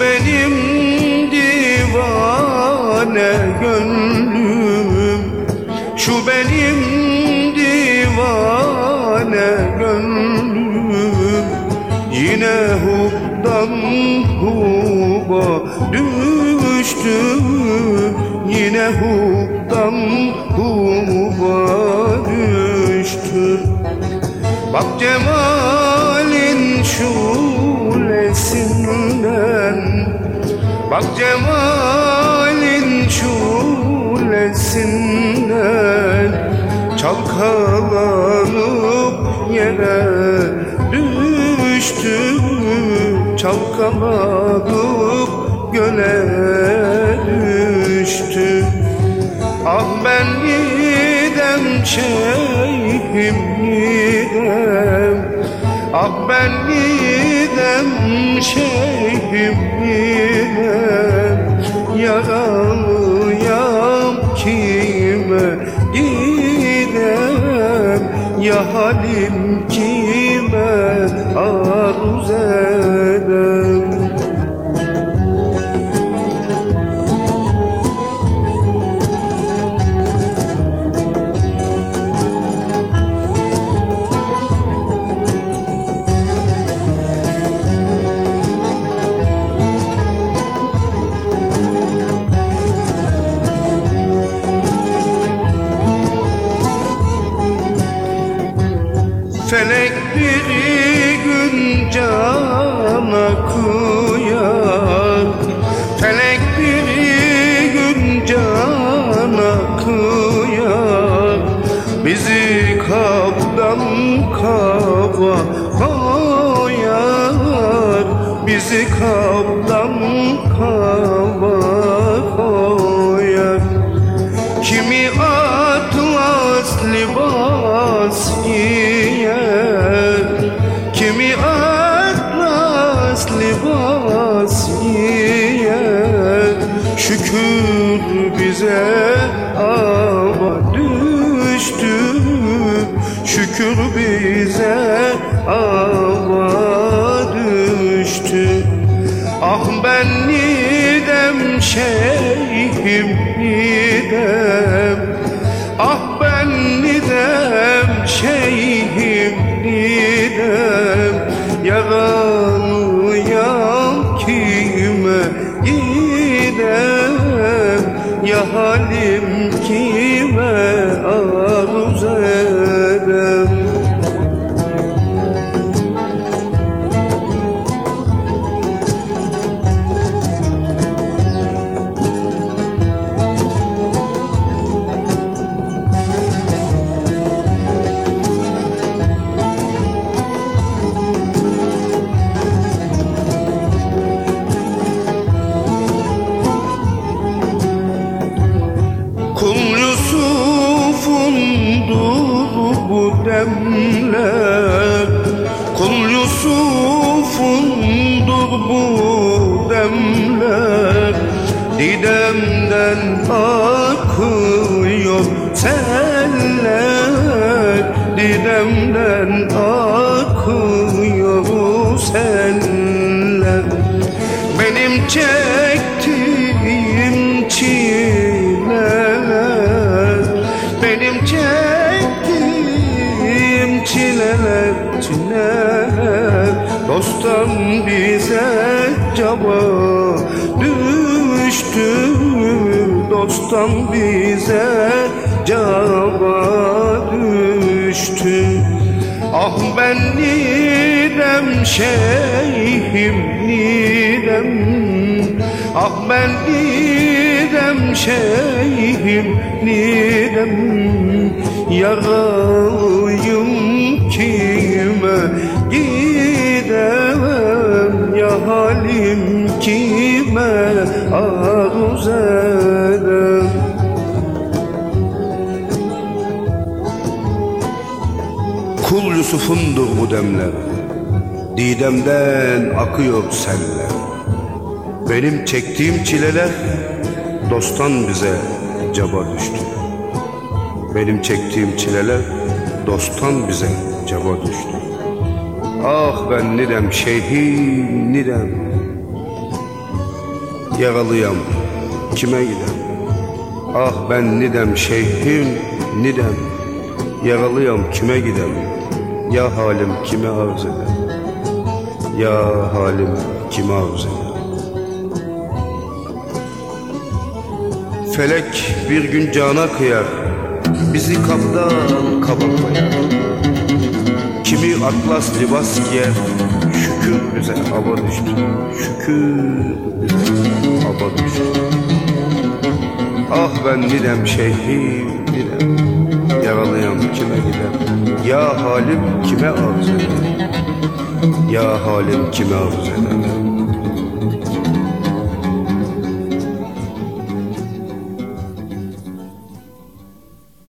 benim divane gönlüm. Şu benim divane gönlüm. Yine hubdan huba düştü. Yine hubdan huba düştü. Bak cemalin Bak cemalin şulesinden Çalkalanıp yere düştü. Çalkalanıp göle düştü. Ah ben gidem şeyhim gidem Ah ben gidem şeyhim gidem Yaralıyam kime gidem? Ya halim kime Felek bir gün cana kıyar. Felek bir gün cana kıyar. Bizi kaptan kava koyar Bizi kaptan libas giyer Şükür bize ama düştü. Şükür bize ama düştü. Ah ben nidem şeyhim nidem Ya halim kime arz demler Kul Yusuf'undur bu demler Didemden akıyor seller Didemden akıyor seller Benim çektiğim çileler Dostum bize caba düştü. Dostum bize caba düştü. Ah ben nidem şeyhim nidem. Ah ben nidem şeyhim nidem. Yaralıyım kime halim kime arz edem Kul Yusuf'undur bu demler. Didemden akıyor seller. Benim çektiğim çileler Dosttan bize caba düştü. Benim çektiğim çileler Dosttan bize caba düştü Ah ben nidem şeyhim nidem Yaralıyam kime gidem Ah ben nidem şeyhim nidem Yaralıyam kime gidem Ya halim kime arz eder Ya halim kime arz eder Felek bir gün cana kıyar Bizi kaptan kaba koyar Kimi atlas libas giyer Şükür bize hava düştü. Şükür bize hava düştü. Ah ben nidem şeyhim nidem. Yaralıyam kime gider Ya halim kime arz eder? Ya halim kime arz eder